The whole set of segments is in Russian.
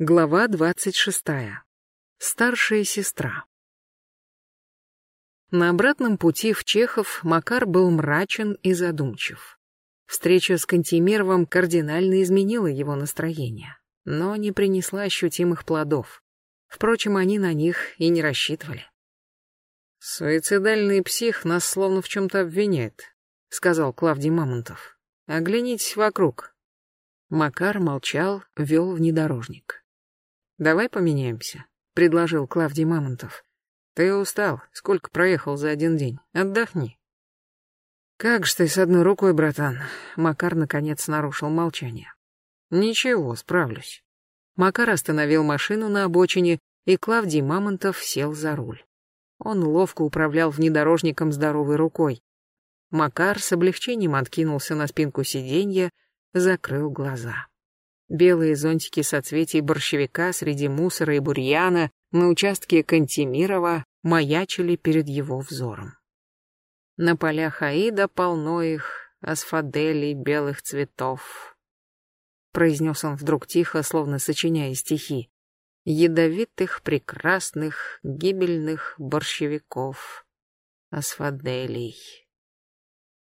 Глава двадцать шестая. Старшая сестра. На обратном пути в Чехов Макар был мрачен и задумчив. Встреча с Кантемировым кардинально изменила его настроение, но не принесла ощутимых плодов. Впрочем, они на них и не рассчитывали. «Суицидальный псих нас словно в чем-то обвиняет», — сказал Клавдий Мамонтов. «Оглянитесь вокруг». Макар молчал, вел внедорожник. «Давай поменяемся», — предложил Клавдий Мамонтов. «Ты устал, сколько проехал за один день. Отдохни». «Как же ты с одной рукой, братан?» Макар, наконец, нарушил молчание. «Ничего, справлюсь». Макар остановил машину на обочине, и Клавдий Мамонтов сел за руль. Он ловко управлял внедорожником здоровой рукой. Макар с облегчением откинулся на спинку сиденья, закрыл глаза. Белые зонтики соцветий борщевика среди мусора и бурьяна на участке Кантемирова маячили перед его взором. На полях Аида полно их, асфаделей белых цветов. Произнес он вдруг тихо, словно сочиняя стихи. Ядовитых, прекрасных, гибельных борщевиков, асфаделей.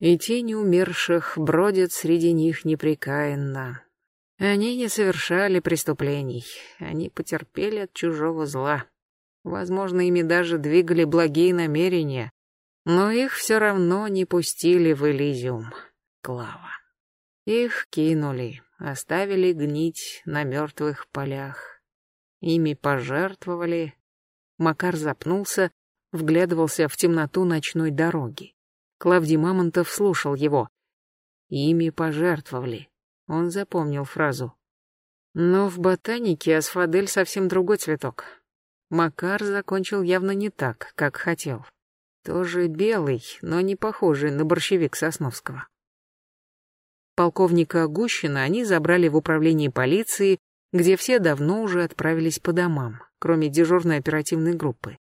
И тени умерших бродят среди них непрекаянно, они не совершали преступлений, они потерпели от чужого зла. Возможно, ими даже двигали благие намерения, но их все равно не пустили в Элизиум. Клава. Их кинули, оставили гнить на мертвых полях. Ими пожертвовали. Макар запнулся, вглядывался в темноту ночной дороги. Клавдий Мамонтов слушал его. Ими пожертвовали. Он запомнил фразу. Но в ботанике асфадель совсем другой цветок. Макар закончил явно не так, как хотел. Тоже белый, но не похожий на борщевик Сосновского. Полковника Гущина они забрали в управление полиции, где все давно уже отправились по домам, кроме дежурной оперативной группы.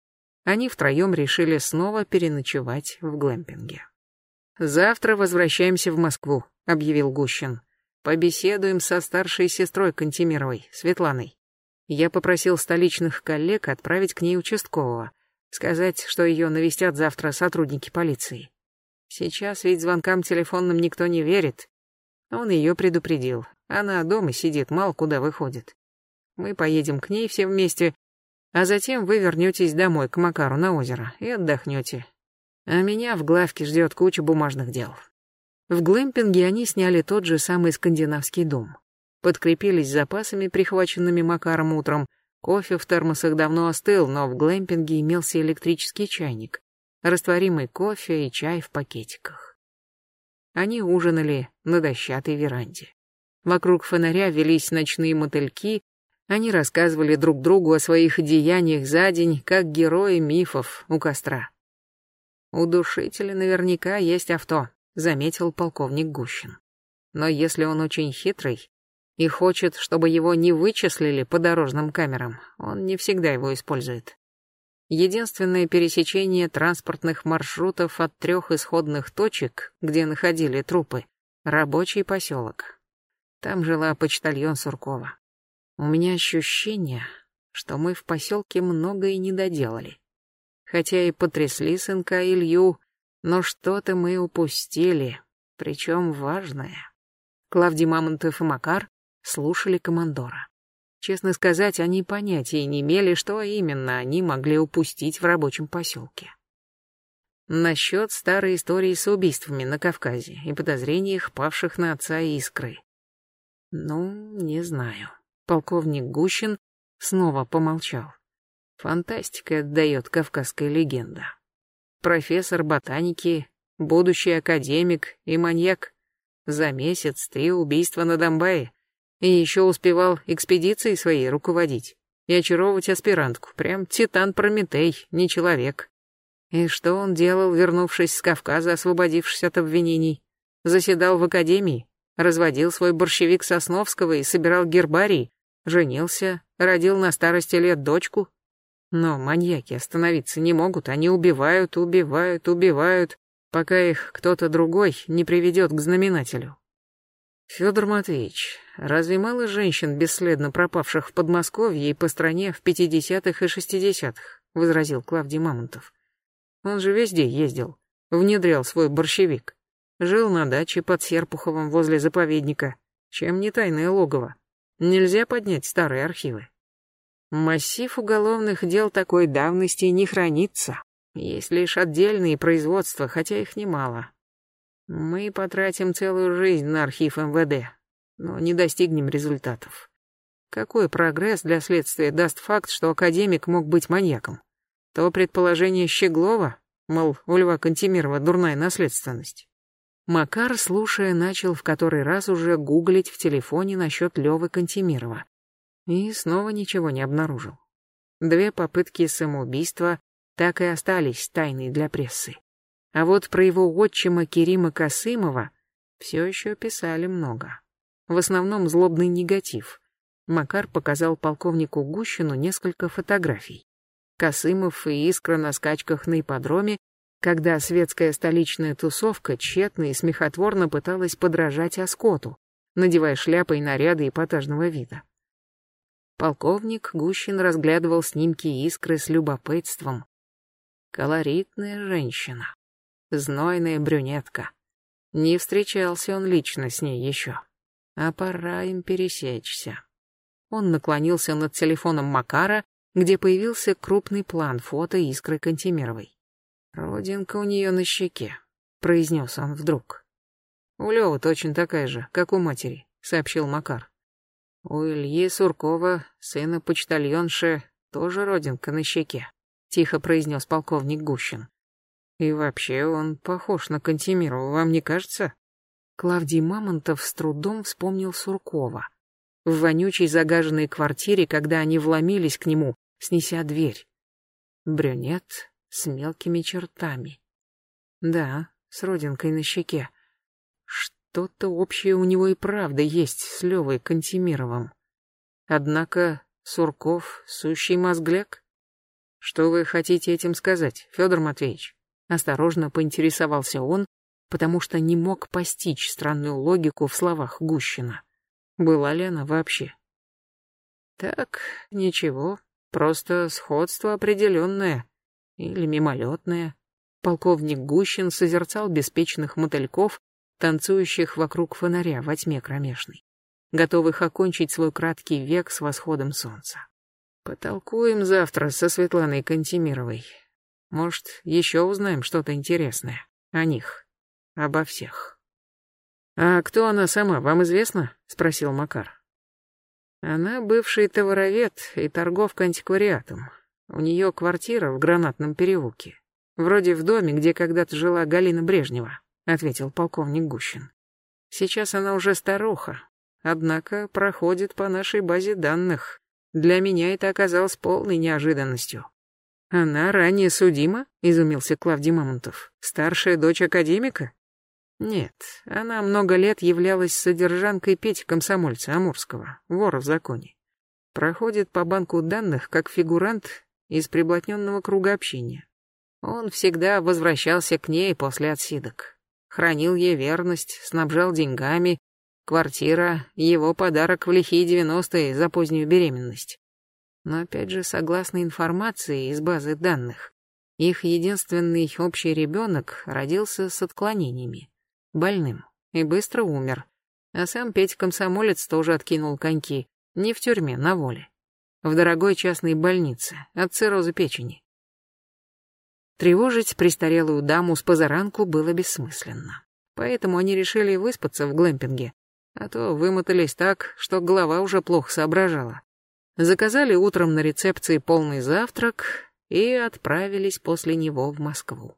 Они втроем решили снова переночевать в глэмпинге. «Завтра возвращаемся в Москву», — объявил Гущин. Побеседуем со старшей сестрой Кантемировой, Светланой. Я попросил столичных коллег отправить к ней участкового, сказать, что ее навестят завтра сотрудники полиции. Сейчас ведь звонкам телефонным никто не верит. Он ее предупредил. Она дома сидит, мало куда выходит. Мы поедем к ней все вместе, а затем вы вернетесь домой к Макару на озеро и отдохнете. А меня в главке ждет куча бумажных дел. В глэмпинге они сняли тот же самый скандинавский дом. Подкрепились запасами, прихваченными Макаром утром. Кофе в термосах давно остыл, но в глэмпинге имелся электрический чайник. Растворимый кофе и чай в пакетиках. Они ужинали на дощатой веранде. Вокруг фонаря велись ночные мотыльки, они рассказывали друг другу о своих деяниях за день, как герои мифов у костра. У душителя наверняка есть авто, заметил полковник Гущин. Но если он очень хитрый и хочет, чтобы его не вычислили по дорожным камерам, он не всегда его использует. Единственное пересечение транспортных маршрутов от трех исходных точек, где находили трупы, рабочий поселок. Там жила почтальон Суркова. У меня ощущение, что мы в поселке многое не доделали. Хотя и потрясли сынка Илью, но что-то мы упустили, причем важное. Клавдий Мамонтов и Макар слушали командора. Честно сказать, они понятия не имели, что именно они могли упустить в рабочем поселке. Насчет старой истории с убийствами на Кавказе и подозрениях павших на отца Искры. Ну, не знаю. Полковник Гущин снова помолчал. Фантастика отдает кавказская легенда профессор ботаники, будущий академик и маньяк. За месяц три убийства на Донбайе. И еще успевал экспедиции своей руководить и очаровывать аспирантку. Прям титан Прометей, не человек. И что он делал, вернувшись с Кавказа, освободившись от обвинений? Заседал в академии, разводил свой борщевик Сосновского и собирал гербарий, женился, родил на старости лет дочку, но маньяки остановиться не могут, они убивают, убивают, убивают, пока их кто-то другой не приведет к знаменателю. Федор Матвеевич, разве мало женщин, бесследно пропавших в Подмосковье и по стране в 50-х и 60-х? возразил Клавдий Мамонтов. Он же везде ездил, внедрял свой борщевик. Жил на даче под Серпуховым возле заповедника. Чем не тайное логово? Нельзя поднять старые архивы. Массив уголовных дел такой давности не хранится. Есть лишь отдельные производства, хотя их немало. Мы потратим целую жизнь на архив МВД, но не достигнем результатов. Какой прогресс для следствия даст факт, что академик мог быть маньяком? То предположение Щеглова, мол, у Льва Кантемирова дурная наследственность. Макар, слушая, начал в который раз уже гуглить в телефоне насчет Левы Кантемирова. И снова ничего не обнаружил. Две попытки самоубийства так и остались тайной для прессы. А вот про его отчима Керима Касымова все еще писали много. В основном злобный негатив. Макар показал полковнику Гущину несколько фотографий. Касымов и Искра на скачках на ипподроме когда светская столичная тусовка тщетно и смехотворно пыталась подражать Оскоту, надевая шляпы и наряды эпатажного вида. Полковник Гущин разглядывал снимки искры с любопытством. Колоритная женщина. Знойная брюнетка. Не встречался он лично с ней еще. А пора им пересечься. Он наклонился над телефоном Макара, где появился крупный план фото искры Кантемировой. «Родинка у нее на щеке», — произнес он вдруг. «У Лёвы точно такая же, как у матери», — сообщил Макар. «У Ильи Суркова, сына почтальонши, тоже родинка на щеке», — тихо произнес полковник Гущин. «И вообще он похож на Кантемирова, вам не кажется?» Клавдий Мамонтов с трудом вспомнил Суркова. В вонючей загаженной квартире, когда они вломились к нему, снеся дверь. Брюнет, с мелкими чертами. Да, с родинкой на щеке. Что-то общее у него и правда есть с Левой Кантемировым. Однако Сурков — сущий мозгляк. Что вы хотите этим сказать, Федор Матвеевич? Осторожно поинтересовался он, потому что не мог постичь странную логику в словах Гущина. Была ли она вообще? Так, ничего, просто сходство определенное или мимолетное. Полковник Гущин созерцал беспечных мотыльков, танцующих вокруг фонаря во тьме кромешной, готовых окончить свой краткий век с восходом солнца. Потолкуем завтра со Светланой Кантемировой. Может, еще узнаем что-то интересное о них, обо всех. «А кто она сама, вам известно?» — спросил Макар. Она бывший товаровед и торговка антиквариатом. У нее квартира в Гранатном переулке. Вроде в доме, где когда-то жила Галина Брежнева, ответил полковник Гущин. Сейчас она уже старуха, однако проходит по нашей базе данных. Для меня это оказалось полной неожиданностью. Она ранее судима? изумился Клавдий Мамонтов. Старшая дочь академика? Нет, она много лет являлась содержанкой Пети Комсомольца Амурского, вора в законе. Проходит по банку данных как фигурант из приблотненного круга общения. Он всегда возвращался к ней после отсидок. Хранил ей верность, снабжал деньгами. Квартира — его подарок в лихие девяностые за позднюю беременность. Но опять же, согласно информации из базы данных, их единственный общий ребенок родился с отклонениями, больным, и быстро умер. А сам Петя-комсомолец тоже откинул коньки, не в тюрьме, на воле в дорогой частной больнице от цирроза печени. Тревожить престарелую даму с позаранку было бессмысленно. Поэтому они решили выспаться в глэмпинге, а то вымотались так, что голова уже плохо соображала. Заказали утром на рецепции полный завтрак и отправились после него в Москву.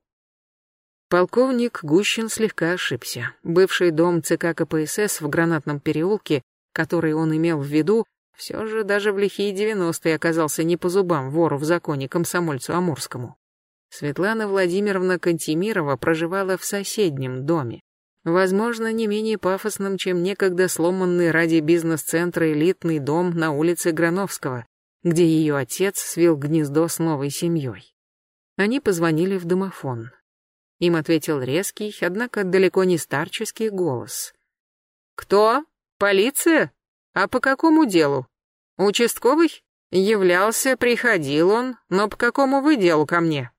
Полковник Гущин слегка ошибся. Бывший дом ЦК КПСС в Гранатном переулке, который он имел в виду, все же даже в лихие девяностые оказался не по зубам вору в законе комсомольцу Амурскому. Светлана Владимировна Кантемирова проживала в соседнем доме. Возможно, не менее пафосном, чем некогда сломанный ради бизнес-центра элитный дом на улице Грановского, где ее отец свел гнездо с новой семьей. Они позвонили в домофон. Им ответил резкий, однако далеко не старческий голос. Кто? Полиция? А по какому делу? Участковый? Являлся, приходил он, но по какому вы делу ко мне?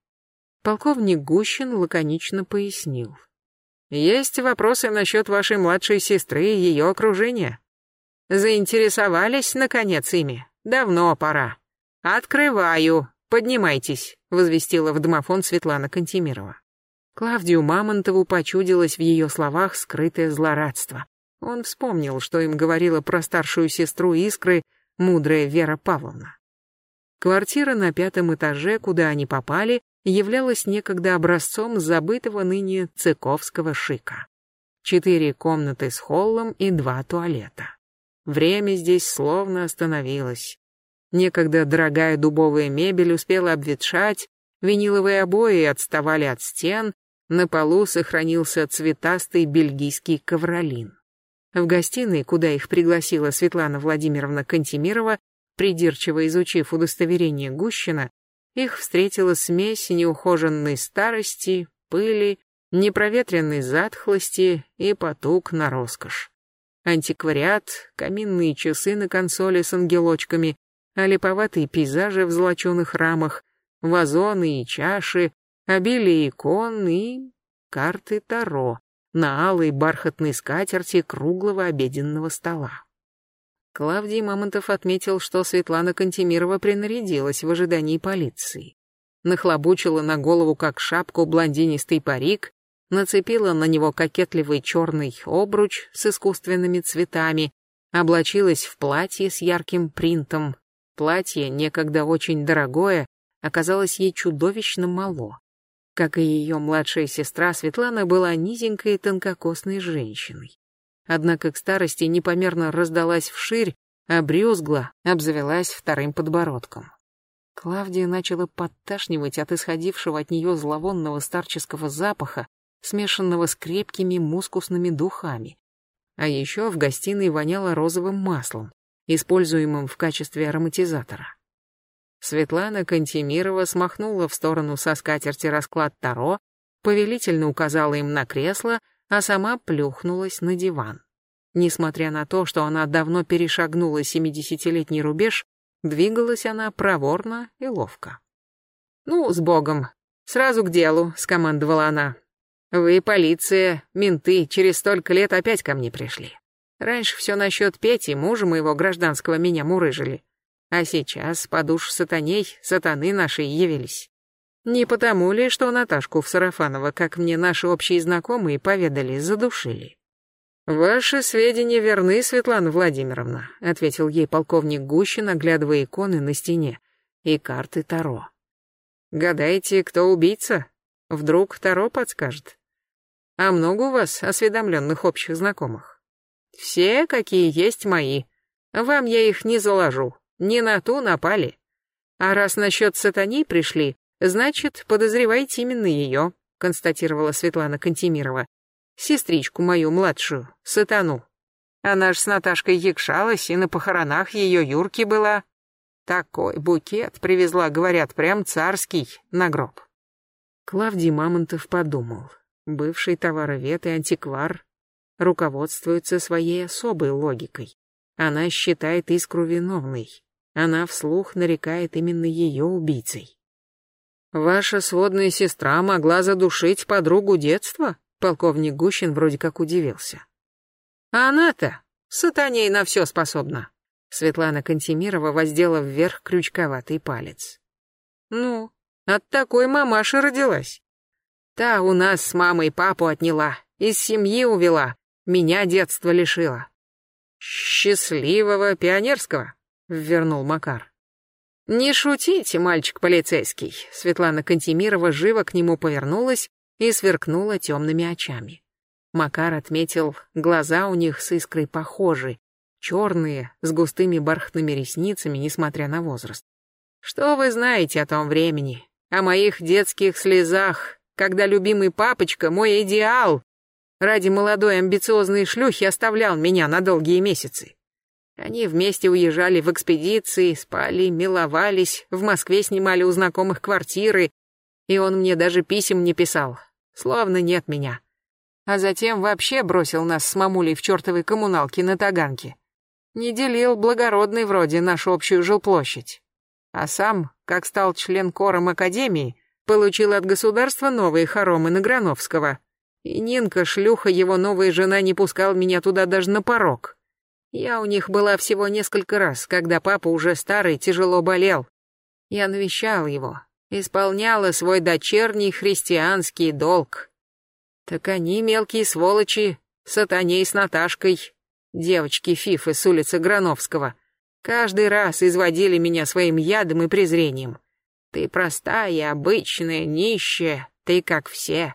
Полковник Гущин лаконично пояснил. Есть вопросы насчет вашей младшей сестры и ее окружения. Заинтересовались, наконец, ими? Давно пора. Открываю. Поднимайтесь, возвестила в домофон Светлана Кантемирова. Клавдию Мамонтову почудилось в ее словах скрытое злорадство. Он вспомнил, что им говорила про старшую сестру Искры, мудрая Вера Павловна. Квартира на пятом этаже, куда они попали, являлась некогда образцом забытого ныне цыковского шика. Четыре комнаты с холлом и два туалета. Время здесь словно остановилось. Некогда дорогая дубовая мебель успела обветшать, виниловые обои отставали от стен, на полу сохранился цветастый бельгийский ковролин. В гостиной, куда их пригласила Светлана Владимировна Кантемирова, придирчиво изучив удостоверение Гущина, их встретила смесь неухоженной старости, пыли, непроветренной затхлости и потуг на роскошь. Антиквариат, каминные часы на консоли с ангелочками, а липоватые пейзажи в золоченых рамах, вазоны и чаши, обилие икон и карты Таро на алой бархатной скатерти круглого обеденного стола. Клавдий Мамонтов отметил, что Светлана Кантемирова принарядилась в ожидании полиции. Нахлобучила на голову как шапку блондинистый парик, нацепила на него кокетливый черный обруч с искусственными цветами, облачилась в платье с ярким принтом. Платье, некогда очень дорогое, оказалось ей чудовищно мало. Как и ее младшая сестра, Светлана была низенькой и тонкокосной женщиной однако к старости непомерно раздалась вширь, обрюзгла, обзавелась вторым подбородком. Клавдия начала подташнивать от исходившего от нее зловонного старческого запаха, смешанного с крепкими мускусными духами. А еще в гостиной воняло розовым маслом, используемым в качестве ароматизатора. Светлана Кантемирова смахнула в сторону со скатерти расклад Таро, повелительно указала им на кресло, а сама плюхнулась на диван. Несмотря на то, что она давно перешагнула семидесятилетний рубеж, двигалась она проворно и ловко. «Ну, с Богом. Сразу к делу», — скомандовала она. «Вы, полиция, менты, через столько лет опять ко мне пришли. Раньше все насчет Пети, мужа моего гражданского, меня мурыжили. А сейчас, по душ сатаней, сатаны наши явились. Не потому ли, что Наташку в Сарафаново, как мне наши общие знакомые поведали, задушили? «Ваши сведения верны, Светлана Владимировна», — ответил ей полковник Гущин, оглядывая иконы на стене и карты Таро. «Гадаете, кто убийца? Вдруг Таро подскажет? А много у вас осведомленных общих знакомых? Все, какие есть мои. Вам я их не заложу, не на ту напали. А раз насчет сатани пришли, Значит, подозреваете именно ее, констатировала Светлана Кантемирова. Сестричку мою младшую, сатану. Она ж с Наташкой якшалась, и на похоронах ее Юрки была. Такой букет привезла, говорят, прям царский, на гроб. Клавдий Мамонтов подумал. Бывший товаровед и антиквар руководствуется своей особой логикой. Она считает искру виновной. Она вслух нарекает именно ее убийцей. Ваша сводная сестра могла задушить подругу детства? Полковник Гущин вроде как удивился. А она-то сатаней на все способна. Светлана Кантемирова воздела вверх крючковатый палец. Ну, от такой мамаши родилась. Та у нас с мамой папу отняла, из семьи увела, меня детства лишила. Счастливого пионерского, вернул Макар. «Не шутите, мальчик полицейский!» Светлана Кантемирова живо к нему повернулась и сверкнула темными очами. Макар отметил, глаза у них с искрой похожи, черные, с густыми бархатными ресницами, несмотря на возраст. «Что вы знаете о том времени? О моих детских слезах, когда любимый папочка, мой идеал, ради молодой амбициозной шлюхи оставлял меня на долгие месяцы? Они вместе уезжали в экспедиции, спали, миловались, в Москве снимали у знакомых квартиры, и он мне даже писем не писал, словно нет меня. а затем вообще бросил нас с мамулей в чертовой коммуналке на Таганке. Не делил благородный вроде нашу общую жилплощадь. А сам, как стал член кором Академии, получил от государства новые хоромы на Грановского. И Нинка, шлюха, его новая жена, не пускал меня туда даже на порог. Я у них была всего несколько раз, когда папа уже старый, тяжело болел. Я навещал его, исполняла свой дочерний христианский долг. Так они, мелкие сволочи, сатаней с Наташкой, девочки Фифы с улицы Грановского, каждый раз изводили меня своим ядом и презрением. Ты простая, обычная, нищая, ты как все.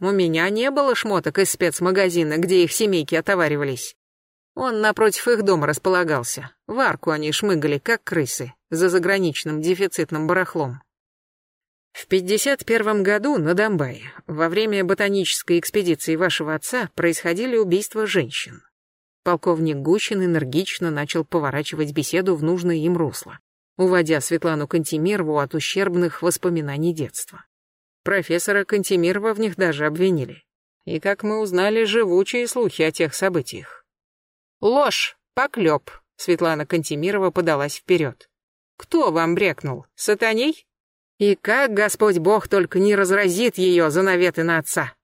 У меня не было шмоток из спецмагазина, где их семейки отоваривались. Он напротив их дома располагался. В арку они шмыгали, как крысы, за заграничным дефицитным барахлом. В 51 году на Донбайе, во время ботанической экспедиции вашего отца, происходили убийства женщин. Полковник Гущин энергично начал поворачивать беседу в нужное им русло, уводя Светлану Кантемирову от ущербных воспоминаний детства. Профессора Кантемирова в них даже обвинили. И, как мы узнали, живучие слухи о тех событиях. Ложь, поклеп. Светлана Кантемирова подалась вперед. Кто вам брекнул? Сатаней? И как Господь Бог только не разразит ее за наветы на отца?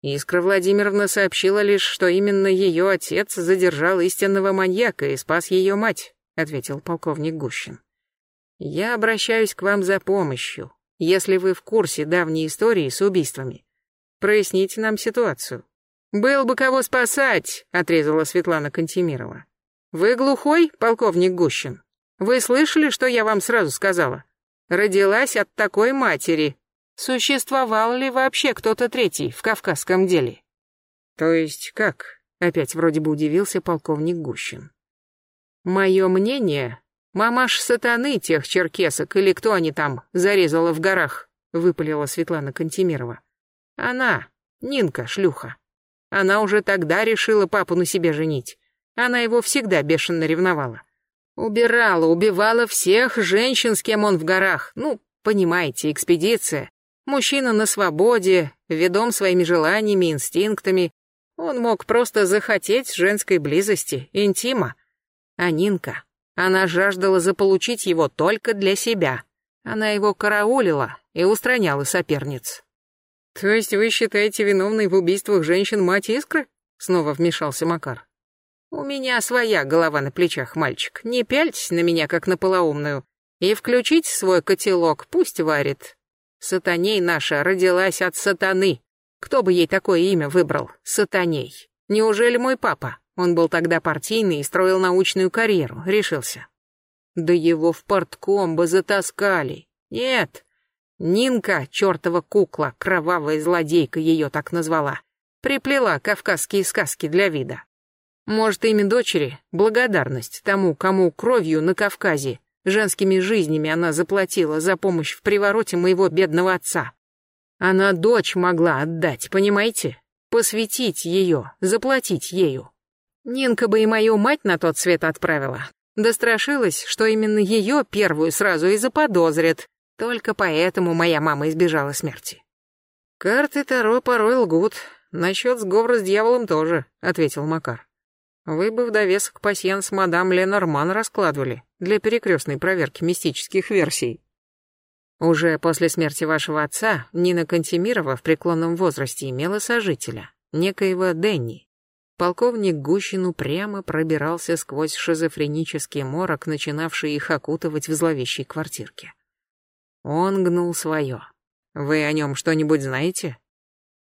Искра Владимировна сообщила лишь, что именно ее отец задержал истинного маньяка и спас ее мать, ответил полковник Гущин. Я обращаюсь к вам за помощью. Если вы в курсе давней истории с убийствами, проясните нам ситуацию. «Был бы кого спасать», — отрезала Светлана Кантемирова. «Вы глухой, полковник Гущин? Вы слышали, что я вам сразу сказала? Родилась от такой матери. Существовал ли вообще кто-то третий в кавказском деле?» «То есть как?» — опять вроде бы удивился полковник Гущин. «Мое мнение, мамаш сатаны тех черкесок или кто они там зарезала в горах», — выпалила Светлана Кантемирова. «Она, Нинка, шлюха». Она уже тогда решила папу на себе женить. Она его всегда бешено ревновала. Убирала, убивала всех женщин, с кем он в горах. Ну, понимаете, экспедиция. Мужчина на свободе, ведом своими желаниями, инстинктами. Он мог просто захотеть женской близости, интима. А Нинка, она жаждала заполучить его только для себя. Она его караулила и устраняла соперниц. «То есть вы считаете виновной в убийствах женщин мать Искры?» Снова вмешался Макар. «У меня своя голова на плечах, мальчик. Не пяльтесь на меня, как на полоумную. И включите свой котелок, пусть варит. Сатаней наша родилась от сатаны. Кто бы ей такое имя выбрал? Сатаней. Неужели мой папа? Он был тогда партийный и строил научную карьеру, решился. Да его в портком бы затаскали. Нет, Нинка, чертова кукла, кровавая злодейка ее так назвала, приплела кавказские сказки для вида. Может, имя дочери — благодарность тому, кому кровью на Кавказе, женскими жизнями она заплатила за помощь в привороте моего бедного отца. Она дочь могла отдать, понимаете? Посвятить ее, заплатить ею. Нинка бы и мою мать на тот свет отправила. Дострашилась, что именно ее первую сразу и заподозрят, только поэтому моя мама избежала смерти. Карты Таро порой лгут. Насчет сговора с дьяволом тоже, ответил Макар. Вы бы в довесок пасьянс мадам Ленорман раскладывали для перекрестной проверки мистических версий. Уже после смерти вашего отца Нина Кантемирова в преклонном возрасте имела сожителя, некоего Денни. Полковник Гущину прямо пробирался сквозь шизофренический морок, начинавший их окутывать в зловещей квартирке. Он гнул свое. Вы о нем что-нибудь знаете?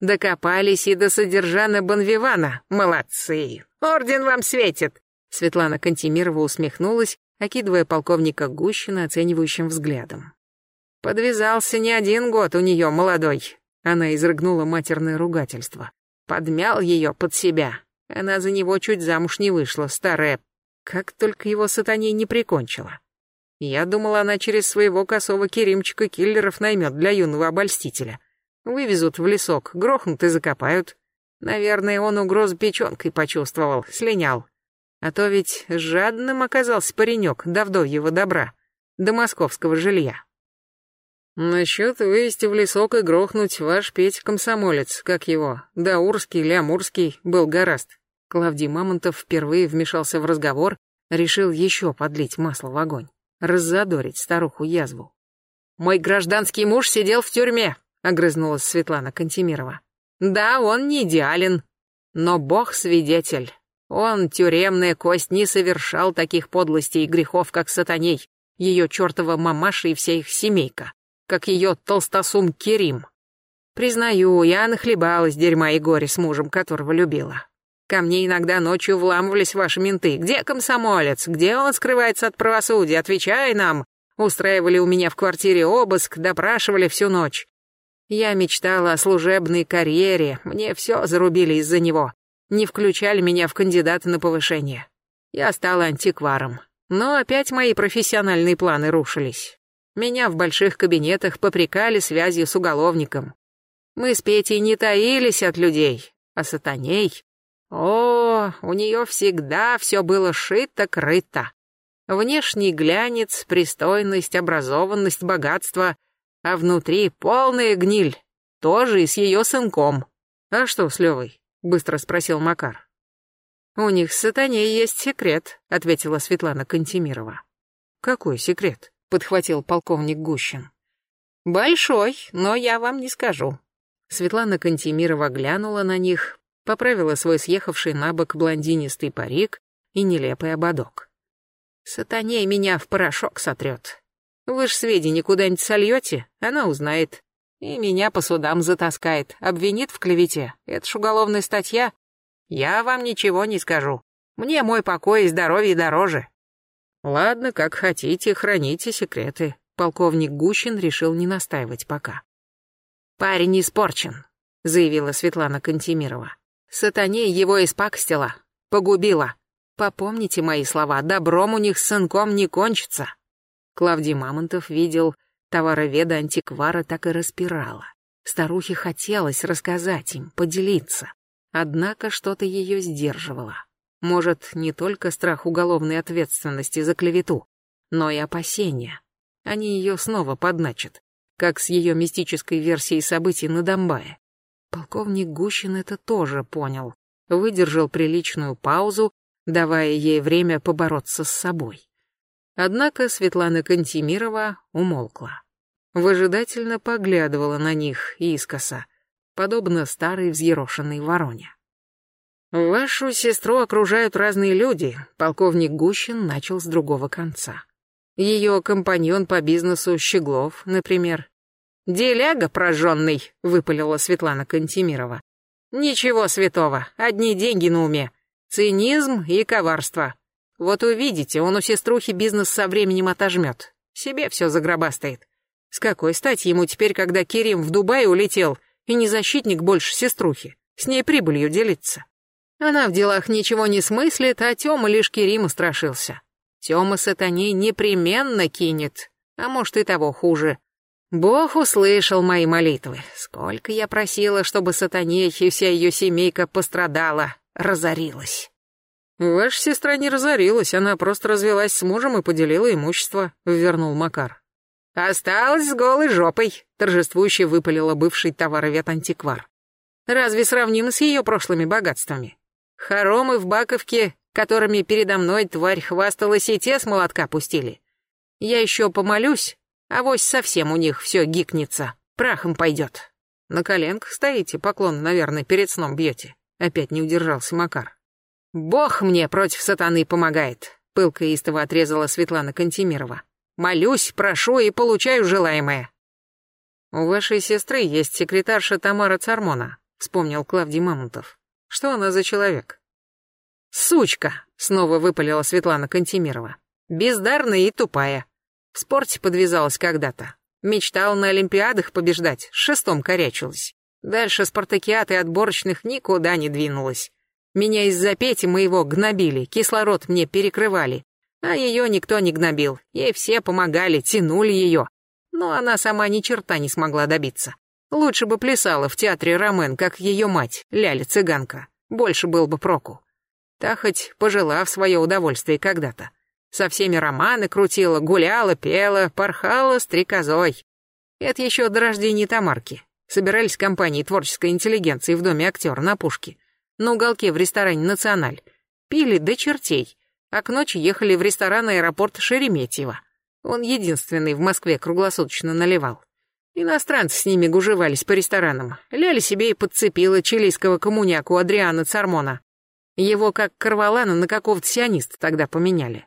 Докопались и до содержана Бонвивана. Молодцы. Орден вам светит. Светлана Кантемирова усмехнулась, окидывая полковника Гущина оценивающим взглядом. Подвязался не один год у нее, молодой. Она изрыгнула матерное ругательство. Подмял ее под себя. Она за него чуть замуж не вышла, старая. Как только его сатаней не прикончила. Я думала, она через своего косого Керимчика киллеров наймет для юного обольстителя. Вывезут в лесок, грохнут и закопают. Наверное, он угрозу печенкой почувствовал, слинял. А то ведь жадным оказался паренек до вдовьего добра, до московского жилья. Насчет вывести в лесок и грохнуть ваш Петя комсомолец, как его, Даурский или Амурский, был гораст. Клавдий Мамонтов впервые вмешался в разговор, решил еще подлить масло в огонь, раззадорить старуху язву. «Мой гражданский муж сидел в тюрьме», — огрызнулась Светлана Кантемирова. «Да, он не идеален, но Бог свидетель. Он, тюремная кость, не совершал таких подлостей и грехов, как сатаней, ее чертова мамаша и вся их семейка, как ее толстосум Керим. Признаю, я нахлебалась дерьма и горе с мужем, которого любила. Ко мне иногда ночью вламывались ваши менты. Где комсомолец? Где он скрывается от правосудия? Отвечай нам. Устраивали у меня в квартире обыск, допрашивали всю ночь. Я мечтала о служебной карьере, мне все зарубили из-за него. Не включали меня в кандидаты на повышение. Я стала антикваром. Но опять мои профессиональные планы рушились. Меня в больших кабинетах попрекали связью с уголовником. Мы с Петей не таились от людей, а сатаней о, у нее всегда все было шито-крыто. Внешний глянец, пристойность, образованность, богатство, а внутри полная гниль, тоже и с ее сынком. А что с Левой? Быстро спросил Макар. У них с сатаней есть секрет, ответила Светлана Кантемирова. Какой секрет? Подхватил полковник Гущин. Большой, но я вам не скажу. Светлана Кантемирова глянула на них, поправила свой съехавший на бок блондинистый парик и нелепый ободок. «Сатаней меня в порошок сотрет. Вы ж сведения куда-нибудь сольете, она узнает. И меня по судам затаскает, обвинит в клевете. Это ж уголовная статья. Я вам ничего не скажу. Мне мой покой и здоровье дороже». «Ладно, как хотите, храните секреты». Полковник Гущин решил не настаивать пока. «Парень испорчен», — заявила Светлана Кантемирова. Сатане его испакстила, погубила. Попомните мои слова, добром у них с сынком не кончится. Клавдий Мамонтов видел, товароведа антиквара так и распирала. Старухе хотелось рассказать им, поделиться. Однако что-то ее сдерживало. Может, не только страх уголовной ответственности за клевету, но и опасения. Они ее снова подначат, как с ее мистической версией событий на Донбае. Полковник Гущин это тоже понял, выдержал приличную паузу, давая ей время побороться с собой. Однако Светлана Кантемирова умолкла. Выжидательно поглядывала на них искоса, подобно старой взъерошенной вороне. «Вашу сестру окружают разные люди», — полковник Гущин начал с другого конца. Ее компаньон по бизнесу Щеглов, например, «Деляга прожженный», — выпалила Светлана Кантемирова. «Ничего святого, одни деньги на уме. Цинизм и коварство. Вот увидите, он у сеструхи бизнес со временем отожмет. Себе все загробастает. С какой стати ему теперь, когда Керим в Дубай улетел, и не защитник больше сеструхи, с ней прибылью делиться? Она в делах ничего не смыслит, а Тёма лишь Керима страшился. Тёма сатаней непременно кинет, а может и того хуже. Бог услышал мои молитвы. Сколько я просила, чтобы сатаней и вся ее семейка пострадала, разорилась. Ваша сестра не разорилась, она просто развелась с мужем и поделила имущество, вернул Макар. Осталась с голой жопой, торжествующе выпалила бывший товаровед-антиквар. Разве сравнимо с ее прошлыми богатствами? Хоромы в Баковке, которыми передо мной тварь хвасталась, и те с молотка пустили. Я еще помолюсь, Авось совсем у них все гикнется, прахом пойдет. На коленках стоите, поклон, наверное, перед сном бьете. Опять не удержался Макар. Бог мне против сатаны помогает, пылко истово отрезала Светлана Кантемирова. Молюсь, прошу и получаю желаемое. У вашей сестры есть секретарша Тамара Цармона, вспомнил Клавдий Мамонтов. Что она за человек? Сучка, снова выпалила Светлана Кантемирова. Бездарная и тупая. В спорте подвязалась когда-то. Мечтала на Олимпиадах побеждать, шестом корячилась. Дальше спартакиад и отборочных никуда не двинулась. Меня из-за Пети моего гнобили, кислород мне перекрывали. А ее никто не гнобил, ей все помогали, тянули ее. Но она сама ни черта не смогла добиться. Лучше бы плясала в театре Ромен, как ее мать, Ляля-цыганка. Больше был бы проку. Та хоть пожила в свое удовольствие когда-то. Со всеми романы крутила, гуляла, пела, порхала стрекозой. Это еще до рождения Тамарки. Собирались компании творческой интеллигенции в доме актера на Пушке. На уголке в ресторане «Националь». Пили до чертей. А к ночи ехали в ресторан аэропорт Шереметьево. Он единственный в Москве круглосуточно наливал. Иностранцы с ними гужевались по ресторанам. Ляли себе и подцепила чилийского коммуняку Адриана Цармона. Его как Карвалана на какого-то сиониста тогда поменяли.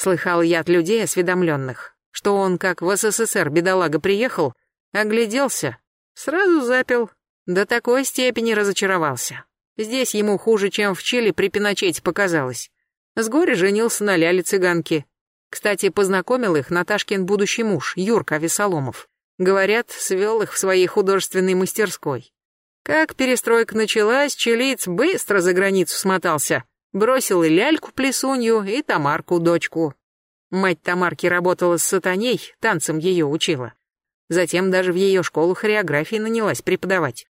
Слыхал я от людей осведомленных, что он как в СССР бедолага приехал, огляделся, сразу запил, до такой степени разочаровался. Здесь ему хуже, чем в Чили при Пиночете показалось. С горя женился на ляле цыганки. Кстати, познакомил их Наташкин будущий муж, Юрка Весоломов. Говорят, свел их в своей художественной мастерской. Как перестройка началась, чилиец быстро за границу смотался. Бросил и ляльку-плесунью, и Тамарку, дочку. Мать Тамарки работала с сатаней, танцем ее учила. Затем даже в ее школу хореографии нанялась преподавать.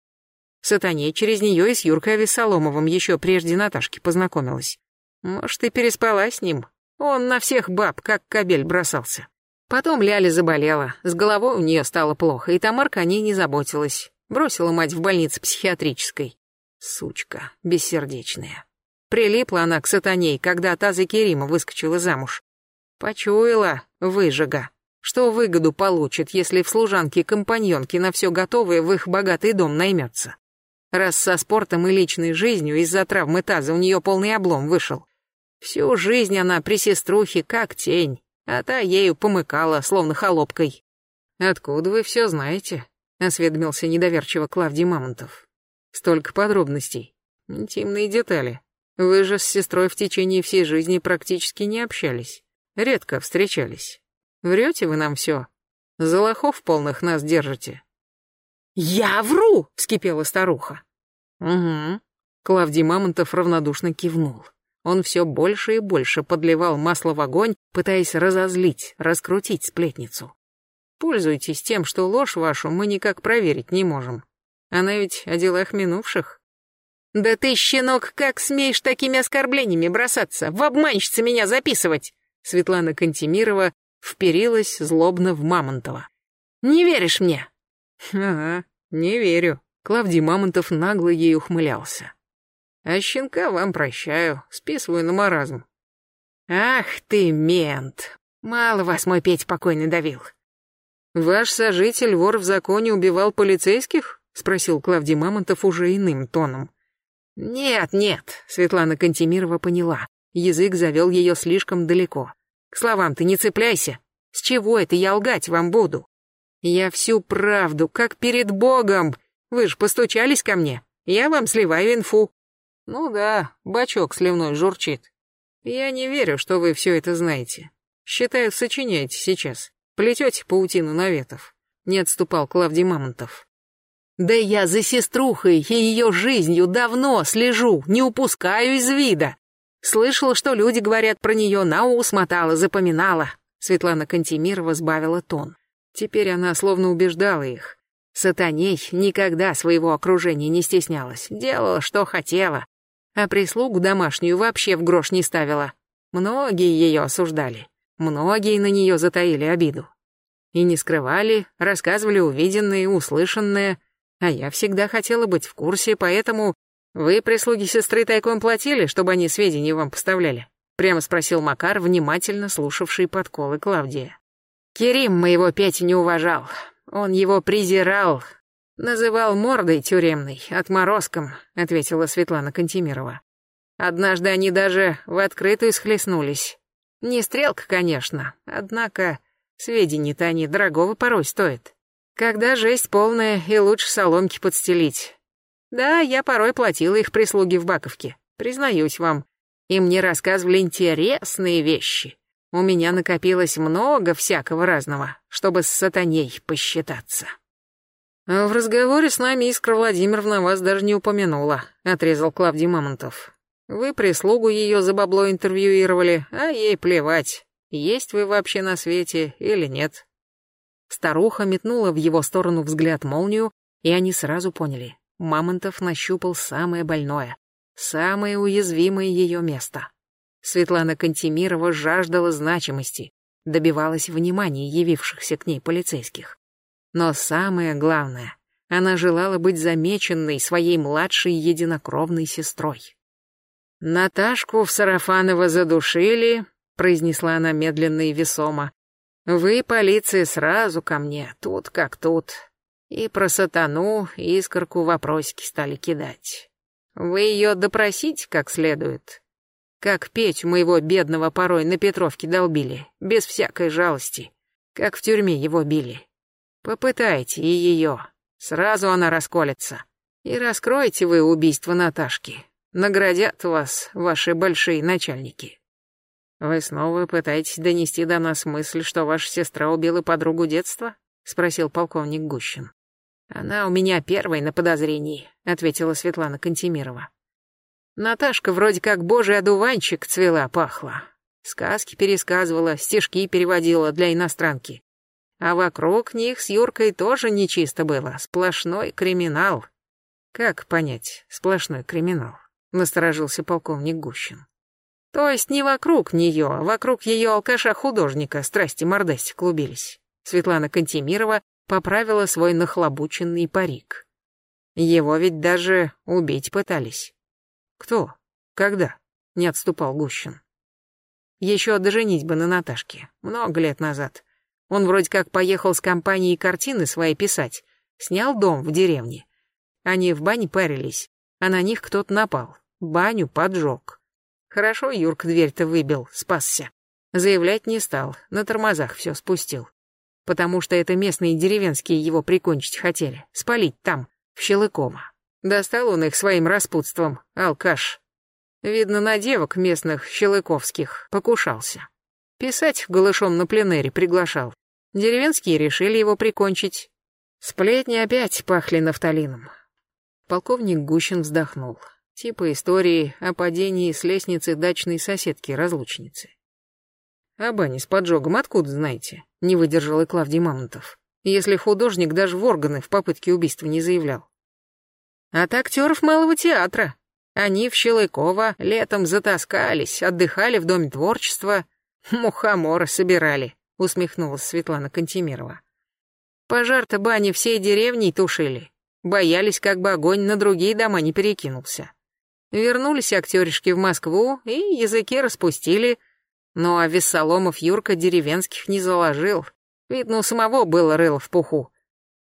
Сатаней через нее и с Юркой Авесоломовым еще прежде Наташки познакомилась. Может, и переспала с ним. Он на всех баб, как кабель, бросался. Потом Ляля заболела, с головой у нее стало плохо, и Тамарка о ней не заботилась. Бросила мать в больнице психиатрической. Сучка, бессердечная. Прилипла она к сатаней, когда та за Керима выскочила замуж. Почуяла, выжига, что выгоду получит, если в служанке компаньонки на все готовое в их богатый дом наймется. Раз со спортом и личной жизнью из-за травмы таза у нее полный облом вышел. Всю жизнь она при сеструхе как тень а та ею помыкала, словно холопкой. «Откуда вы все знаете?» — осведомился недоверчиво Клавдий Мамонтов. «Столько подробностей. Интимные детали. Вы же с сестрой в течение всей жизни практически не общались. Редко встречались. Врете вы нам все. За лохов полных нас держите». «Я вру!» — вскипела старуха. «Угу». Клавдий Мамонтов равнодушно кивнул. Он все больше и больше подливал масло в огонь, пытаясь разозлить, раскрутить сплетницу. Пользуйтесь тем, что ложь вашу мы никак проверить не можем. Она ведь о делах минувших. Да ты, щенок, как смеешь такими оскорблениями бросаться, в обманщице меня записывать? Светлана Кантемирова вперилась злобно в Мамонтова. Не веришь мне? Ага, не верю. Клавдий Мамонтов нагло ей ухмылялся. А щенка вам прощаю, списываю на маразм. Ах ты, мент. Мало вас мой Петь покойный давил. Ваш сожитель, вор в законе, убивал полицейских? Спросил Клавдий Мамонтов уже иным тоном. Нет, нет, Светлана Кантемирова поняла. Язык завел ее слишком далеко. К словам ты не цепляйся. С чего это я лгать вам буду? Я всю правду, как перед Богом. Вы ж постучались ко мне. Я вам сливаю инфу. Ну да, бачок сливной журчит. Я не верю, что вы все это знаете. Считаю, сочиняете сейчас. Плетете паутину наветов. Не отступал Клавдий Мамонтов. Да я за сеструхой и ее жизнью давно слежу, не упускаю из вида. Слышала, что люди говорят про нее, на ус мотала, запоминала. Светлана Кантемирова сбавила тон. Теперь она словно убеждала их. Сатаней никогда своего окружения не стеснялась, делала, что хотела а прислугу домашнюю вообще в грош не ставила. Многие ее осуждали, многие на нее затаили обиду. И не скрывали, рассказывали увиденное услышанное, а я всегда хотела быть в курсе, поэтому вы прислуги сестры тайком платили, чтобы они сведения вам поставляли? Прямо спросил Макар, внимательно слушавший подколы Клавдия. Керим моего Петю не уважал. Он его презирал, «Называл мордой тюремной, отморозком», — ответила Светлана Кантемирова. «Однажды они даже в открытую схлестнулись. Не стрелка, конечно, однако сведения-то они дорогого порой стоят. Когда жесть полная, и лучше соломки подстелить. Да, я порой платила их прислуги в Баковке, признаюсь вам. И мне рассказывали интересные вещи. У меня накопилось много всякого разного, чтобы с сатаней посчитаться». «В разговоре с нами Искра Владимировна вас даже не упомянула», — отрезал Клавдий Мамонтов. «Вы прислугу ее за бабло интервьюировали, а ей плевать, есть вы вообще на свете или нет». Старуха метнула в его сторону взгляд молнию, и они сразу поняли. Мамонтов нащупал самое больное, самое уязвимое ее место. Светлана Кантемирова жаждала значимости, добивалась внимания явившихся к ней полицейских. Но самое главное, она желала быть замеченной своей младшей единокровной сестрой. «Наташку в Сарафаново задушили», — произнесла она медленно и весомо. «Вы, полиция, сразу ко мне, тут как тут. И про сатану искорку вопросики стали кидать. Вы ее допросить как следует. Как Петю моего бедного порой на Петровке долбили, без всякой жалости. Как в тюрьме его били. Попытайте и ее. Сразу она расколется. И раскроете вы убийство Наташки. Наградят вас ваши большие начальники. Вы снова пытаетесь донести до нас мысль, что ваша сестра убила подругу детства? Спросил полковник Гущин. Она у меня первой на подозрении, ответила Светлана Кантемирова. Наташка вроде как божий одуванчик цвела пахла. Сказки пересказывала, стишки переводила для иностранки. А вокруг них с Юркой тоже нечисто было, сплошной криминал. Как понять, сплошной криминал? Насторожился полковник Гущин. То есть не вокруг нее, а вокруг ее алкаша-художника страсти-мордасти клубились. Светлана Кантемирова поправила свой нахлобученный парик. Его ведь даже убить пытались. Кто? Когда? Не отступал Гущин. Еще до женитьбы на Наташке, много лет назад. Он вроде как поехал с компанией картины свои писать, снял дом в деревне. Они в бане парились, а на них кто-то напал, баню поджег. Хорошо Юрк дверь-то выбил, спасся. Заявлять не стал, на тормозах все спустил потому что это местные деревенские его прикончить хотели, спалить там, в Щелыково. Достал он их своим распутством, алкаш. Видно, на девок местных щелыковских покушался. Писать голышом на пленэре приглашал. Деревенские решили его прикончить. Сплетни опять пахли нафталином. Полковник Гущин вздохнул. Типа истории о падении с лестницы дачной соседки-разлучницы. А бани с поджогом откуда знаете? Не выдержал и Клавдий Мамонтов. Если художник даже в органы в попытке убийства не заявлял. От актеров малого театра. Они в Щелыково летом затаскались, отдыхали в Доме творчества, мухомора собирали, усмехнулась Светлана Кантемирова. Пожар-то бани всей деревней тушили. Боялись, как бы огонь на другие дома не перекинулся. Вернулись актеришки в Москву и языки распустили, ну а Вессоломов Юрка деревенских не заложил. Видно, у самого было рыло в пуху.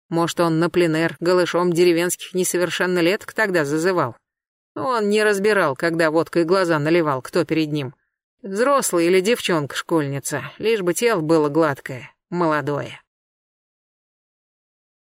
Может, он на пленэр голышом деревенских несовершеннолеток тогда зазывал. Он не разбирал, когда водкой глаза наливал, кто перед ним. Взрослый или девчонка-школьница, лишь бы тело было гладкое, молодое.